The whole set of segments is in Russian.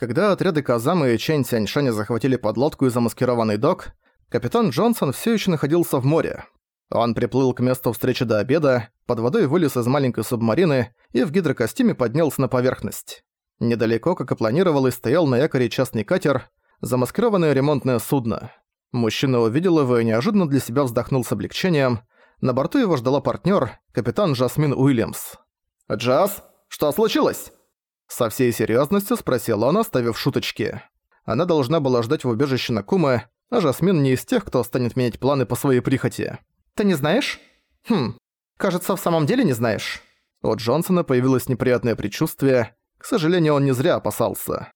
Когда отряды Казамы и Чэнь Тяньшаня захватили подлодку и замаскированный док, капитан Джонсон все еще находился в море. Он приплыл к месту встречи до обеда, под водой вылез из маленькой субмарины и в гидрокостюме поднялся на поверхность. Недалеко, как и планировалось, стоял на якоре частный катер, замаскированное ремонтное судно. Мужчина увидел его и неожиданно для себя вздохнул с облегчением. На борту его ждала партнер, капитан Жасмин Уильямс. «Джаз, что случилось?» Со всей серьезностью спросил он, оставив шуточки. Она должна была ждать в убежище Накумы, а Жасмин не из тех, кто станет менять планы по своей прихоти. «Ты не знаешь?» «Хм, кажется, в самом деле не знаешь». У Джонсона появилось неприятное предчувствие. К сожалению, он не зря опасался.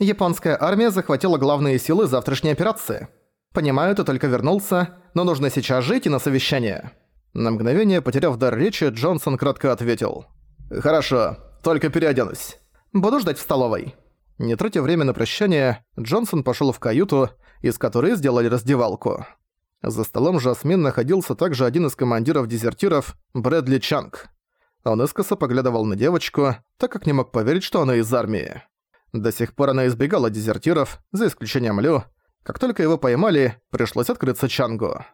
«Японская армия захватила главные силы завтрашней операции. Понимаю, ты только вернулся, но нужно сейчас жить и на совещание». На мгновение, потеряв дар речи, Джонсон кратко ответил. «Хорошо, только переоденусь. Буду ждать в столовой». Не тратя время на прощание, Джонсон пошёл в каюту, из которой сделали раздевалку. За столом Жасмин находился также один из командиров дезертиров, Брэдли Чанг. Он искоса поглядывал на девочку, так как не мог поверить, что она из армии. До сих пор она избегала дезертиров, за исключением Лю. Как только его поймали, пришлось открыться Чангу.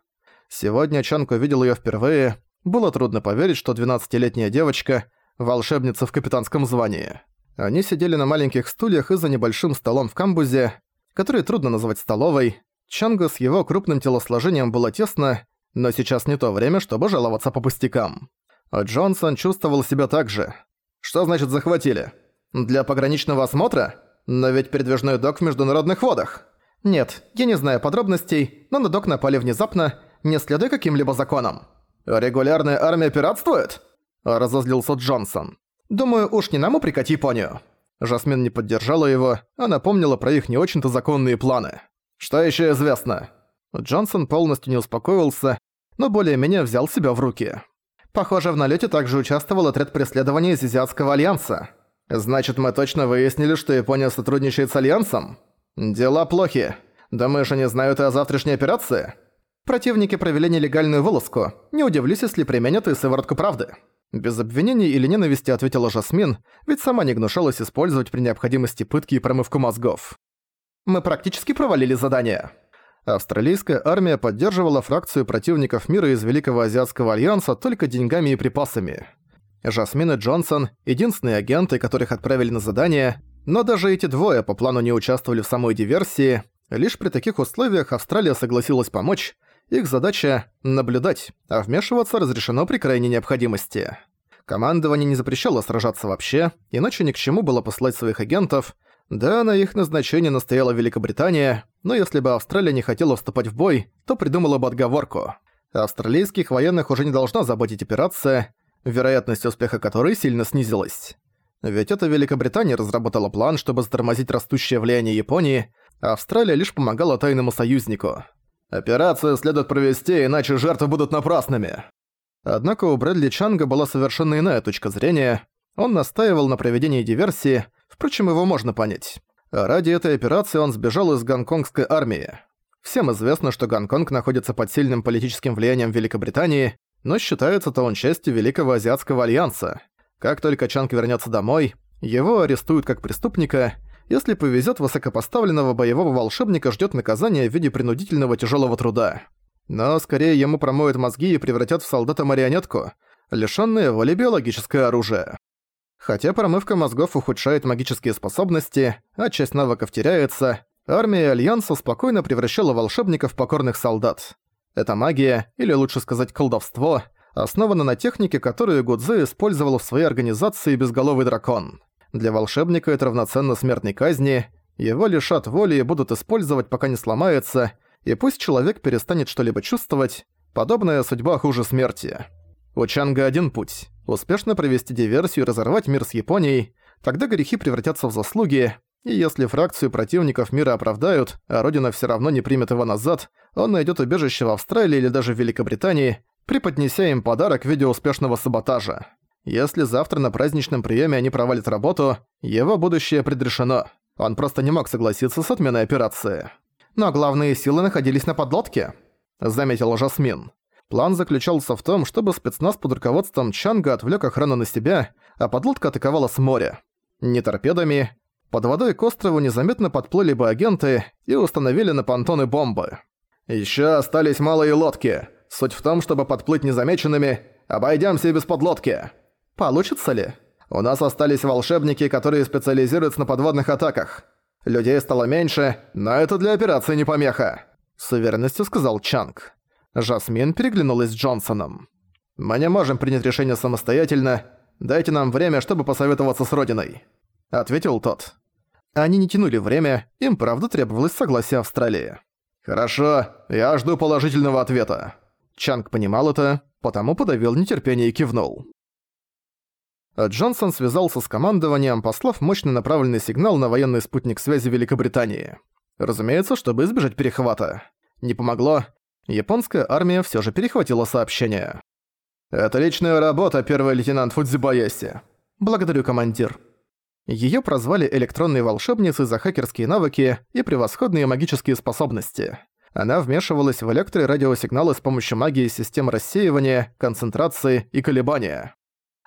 Сегодня Чанг увидел её впервые. Было трудно поверить, что 12-летняя девочка волшебница в капитанском звании. Они сидели на маленьких стульях и за небольшим столом в камбузе, который трудно назвать столовой. Чанго с его крупным телосложением было тесно, но сейчас не то время, чтобы жаловаться по пустякам. Джонсон чувствовал себя так же. Что значит захватили? Для пограничного осмотра? Но ведь передвижной док в международных водах. Нет, я не знаю подробностей, но на док напали внезапно, не следуя каким-либо законам. Регулярная армия пиратствует? – разозлился Джонсон. «Думаю, уж не нам упрекать Японию». Жасмин не поддержала его, а напомнила про их не очень-то законные планы. «Что еще известно?» Джонсон полностью не успокоился, но более-менее взял себя в руки. «Похоже, в налете также участвовал отряд преследования из Азиатского Альянса. Значит, мы точно выяснили, что Япония сотрудничает с Альянсом? Дела плохи. Думаешь, они знают о завтрашней операции?» Противники провели нелегальную вылазку. Не удивлюсь, если применят и сыворотку правды. Без обвинений или ненависти ответила Жасмин, ведь сама не гнушалась использовать при необходимости пытки и промывку мозгов. «Мы практически провалили задание». Австралийская армия поддерживала фракцию противников мира из Великого Азиатского Альянса только деньгами и припасами. Жасмин и Джонсон – единственные агенты, которых отправили на задание, но даже эти двое по плану не участвовали в самой диверсии. Лишь при таких условиях Австралия согласилась помочь, их задача – наблюдать, а вмешиваться разрешено при крайней необходимости. Командование не запрещало сражаться вообще, иначе ни к чему было послать своих агентов. Да, на их назначение настояла Великобритания, но если бы Австралия не хотела вступать в бой, то придумала бы отговорку. Австралийских военных уже не должна заботить операция, вероятность успеха которой сильно снизилась. Ведь это Великобритания разработала план, чтобы затормозить растущее влияние Японии, а Австралия лишь помогала тайному союзнику. Операцию следует провести, иначе жертвы будут напрасными. Однако у Брэдли Чанга была совершенно иная точка зрения. Он настаивал на проведении диверсии, впрочем, его можно понять. Ради этой операции он сбежал из гонконгской армии. Всем известно, что Гонконг находится под сильным политическим влиянием Великобритании, но считается-то он частью Великого Азиатского Альянса. Как только Чанг вернется домой, его арестуют как преступника – если повезет, высокопоставленного боевого волшебника ждет наказание в виде принудительного тяжелого труда. Но скорее ему промоют мозги и превратят в солдата-марионетку, лишённое воли биологическое оружие. Хотя промывка мозгов ухудшает магические способности, а часть навыков теряется, армия Альянса спокойно превращала волшебников в покорных солдат. Эта магия, или лучше сказать колдовство, основана на технике, которую Гудзе использовал в своей организации «Безголовый дракон». Для волшебника это равноценно смертной казни, его лишат воли и будут использовать, пока не сломается, и пусть человек перестанет что-либо чувствовать, подобная судьба хуже смерти. У Чанга один путь – успешно провести диверсию и разорвать мир с Японией, тогда грехи превратятся в заслуги, и если фракцию противников мира оправдают, а Родина все равно не примет его назад, он найдет убежище в Австралии или даже в Великобритании, преподнеся им подарок в виде успешного саботажа. Если завтра на праздничном приеме они провалят работу, его будущее предрешено. Он просто не мог согласиться с отменой операции. Но главные силы находились на подлодке, заметил Жасмин. План заключался в том, чтобы спецназ под руководством Чанга отвлек охрану на себя, а подлодка атаковала с моря. Не торпедами. под водой к острову незаметно подплыли бы агенты и установили на понтоны бомбы. Еще остались малые лодки. Суть в том, чтобы подплыть незамеченными, обойдемся без подлодки. Получится ли? У нас остались волшебники, которые специализируются на подводных атаках. Людей стало меньше, но это для операции не помеха», — с уверенностью сказал Чанг. Жасмин переглянулась с Джонсоном. «Мы не можем принять решение самостоятельно. Дайте нам время, чтобы посоветоваться с Родиной», — ответил тот. Они не тянули время, им правда требовалось согласие Австралии. «Хорошо, я жду положительного ответа». Чанг понимал это, потому подавил нетерпение и кивнул. Джонсон связался с командованием, послав мощный направленный сигнал на военный спутник связи Великобритании. Разумеется, чтобы избежать перехвата. Не помогло. Японская армия всё же перехватила сообщение. «Это личная работа, первый лейтенант Фудзибаяси. Благодарю, командир». Её прозвали электронной волшебницей за хакерские навыки и превосходные магические способности. Она вмешивалась в электро- и радиосигналы с помощью магии систем рассеивания, концентрации и колебания.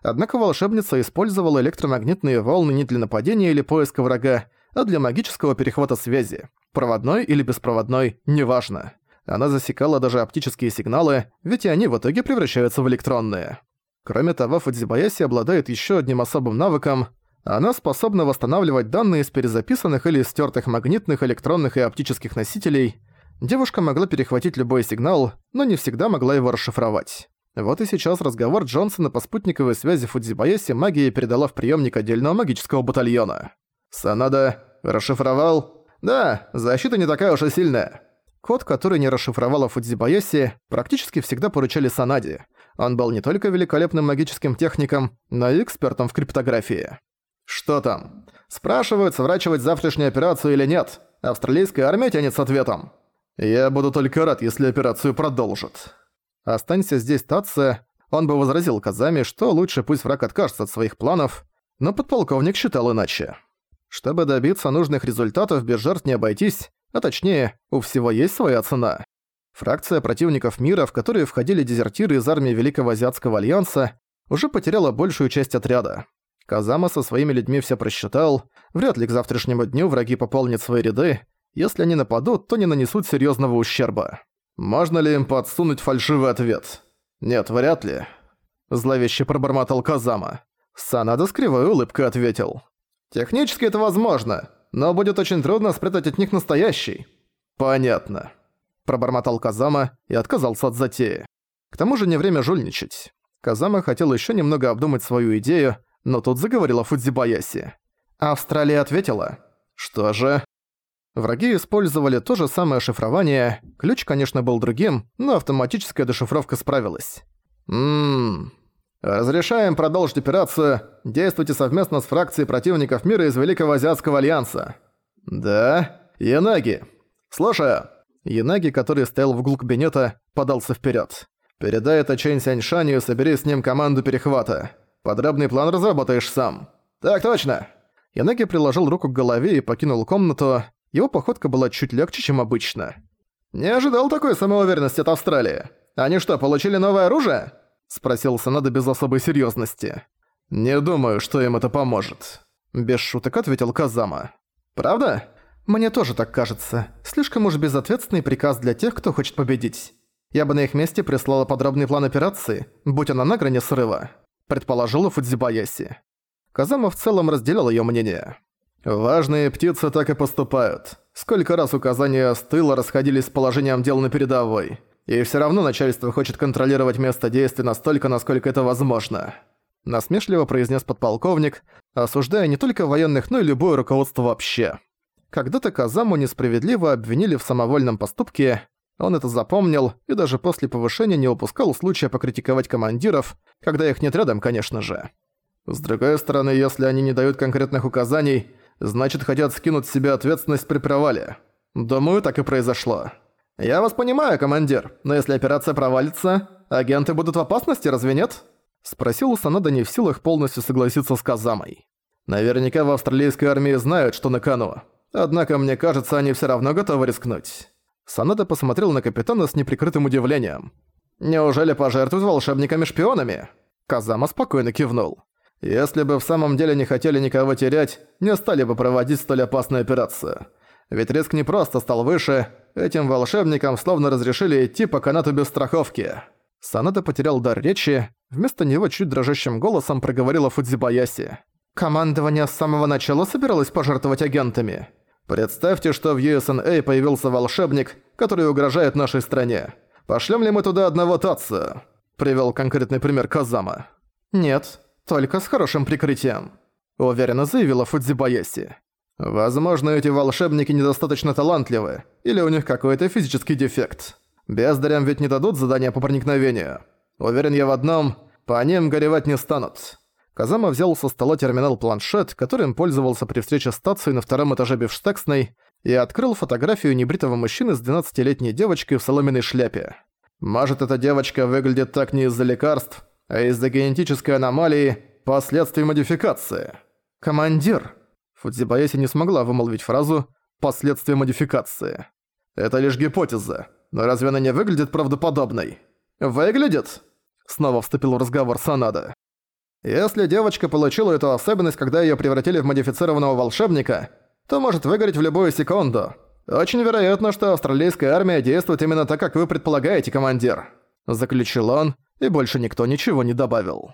Однако волшебница использовала электромагнитные волны не для нападения или поиска врага, а для магического перехвата связи. Проводной или беспроводной, неважно. Она засекала даже оптические сигналы, ведь и они в итоге превращаются в электронные. Кроме того, Фудзибаяси обладает еще одним особым навыком. Она способна восстанавливать данные из перезаписанных или стертых магнитных, электронных и оптических носителей. Девушка могла перехватить любой сигнал, но не всегда могла его расшифровать. Вот и сейчас разговор Джонсона по спутниковой связи Фудзибаяси магия передала в приемник отдельного магического батальона. «Санада расшифровал?» «Да, защита не такая уж и сильная». Код, который не расшифровала Фудзибаяси, практически всегда поручали Санаде. Он был не только великолепным магическим техником, но и экспертом в криптографии. «Что там?» «Спрашивают, сворачивать завтрашнюю операцию или нет. Австралийская армия тянет с ответом». «Я буду только рад, если операцию продолжат». Останься здесь Татце, он бы возразил Казами, что лучше пусть враг откажется от своих планов, но подполковник считал иначе. Чтобы добиться нужных результатов, без жертв не обойтись, а точнее, у всего есть своя цена. Фракция противников мира, в которые входили дезертиры из армии Великого Азиатского Альянса, уже потеряла большую часть отряда. Казама со своими людьми все просчитал, вряд ли к завтрашнему дню враги пополнят свои ряды, если они нападут, то не нанесут серьезного ущерба. Можно ли им подсунуть фальшивый ответ? Нет, вряд ли. Зловеще пробормотал Казама. Санада с кривой улыбкой ответил. Технически это возможно, но будет очень трудно спрятать от них настоящий. Понятно. Пробормотал Казама и отказался от затеи. К тому же не время жульничать. Казама хотел еще немного обдумать свою идею, но тут заговорила Фудзибаяси. Австралия ответила. Что же? Враги использовали то же самое шифрование, ключ, конечно, был другим, но автоматическая дешифровка справилась. Ммм... Разрешаем продолжить операцию. Действуйте совместно с фракцией противников мира из Великого Азиатского Альянса. Да? Янаги. Слушаю. Янаги, который стоял в углу кабинета, подался вперед. Передай это Чэнь Сяньшаню и собери с ним команду перехвата. Подробный план разработаешь сам. Так точно. Янаги приложил руку к голове и покинул комнату. Его походка была чуть легче, чем обычно. «Не ожидал такой самоуверенности от Австралии. Они что, получили новое оружие?» – спросил Санада без особой серьезности. «Не думаю, что им это поможет», – без шуток ответил Казама. «Правда? Мне тоже так кажется. Слишком уж безответственный приказ для тех, кто хочет победить. Я бы на их месте прислала подробный план операции, будь она на грани срыва», – предположила Фудзибаяси. Казама в целом разделял её мнение. Важные птицы так и поступают. Сколько раз указания с тыла расходились с положением дел на передовой. И все равно начальство хочет контролировать место действия настолько, насколько это возможно. Насмешливо произнес подполковник, осуждая не только военных, но и любое руководство вообще. Когда-то Казаму несправедливо обвинили в самовольном поступке, он это запомнил и даже после повышения не упускал случая покритиковать командиров, когда их нет рядом, конечно же. С другой стороны, если они не дают конкретных указаний, значит хотят скинуть с себя ответственность при провале. Думаю, так и произошло. Я вас понимаю, командир, но если операция провалится, агенты будут в опасности, разве нет? Спросил Санада не в силах полностью согласиться с Казамой. Наверняка в австралийской армии знают, что на кону. Однако, мне кажется, они все равно готовы рискнуть. Санада посмотрел на капитана с неприкрытым удивлением. «Неужели пожертвуют волшебниками-шпионами?» Казама спокойно кивнул. Если бы в самом деле не хотели никого терять, не стали бы проводить столь опасную операцию. Ведь риск не просто стал выше, этим волшебникам словно разрешили идти по канату без страховки. Санада потерял дар речи, вместо него чуть дрожащим голосом проговорила Фудзибаяси. «Командование с самого начала собиралось пожертвовать агентами. Представьте, что в USNA появился волшебник, который угрожает нашей стране. Пошлем ли мы туда одного Татсу?» Привел конкретный пример Казама. «Нет, только с хорошим прикрытием», уверенно заявила Фудзибаяси. «Возможно, эти волшебники недостаточно талантливы, или у них какой-то физический дефект. Бездарям ведь не дадут задания по проникновению. Уверен я в одном, по ним горевать не станут». Казама взял со стола терминал-планшет, которым пользовался при встрече с Тацией на втором этаже Бифштексной, и открыл фотографию небритого мужчины с 12-летней девочкой в соломенной шляпе. Может, эта девочка выглядит так не из-за лекарств, а из-за генетической аномалии последствий модификации. «Командир!» Фудзибаяси не смогла вымолвить фразу «последствия модификации». Это лишь гипотеза, но разве она не выглядит правдоподобной? «Выглядит?» Снова вступил в разговор Санада. Если девочка получила эту особенность, когда её превратили в модифицированного волшебника, то может выгореть в любую секунду. Очень вероятно, что австралийская армия действует именно так, как вы предполагаете, командир», — заключил он, и больше никто ничего не добавил.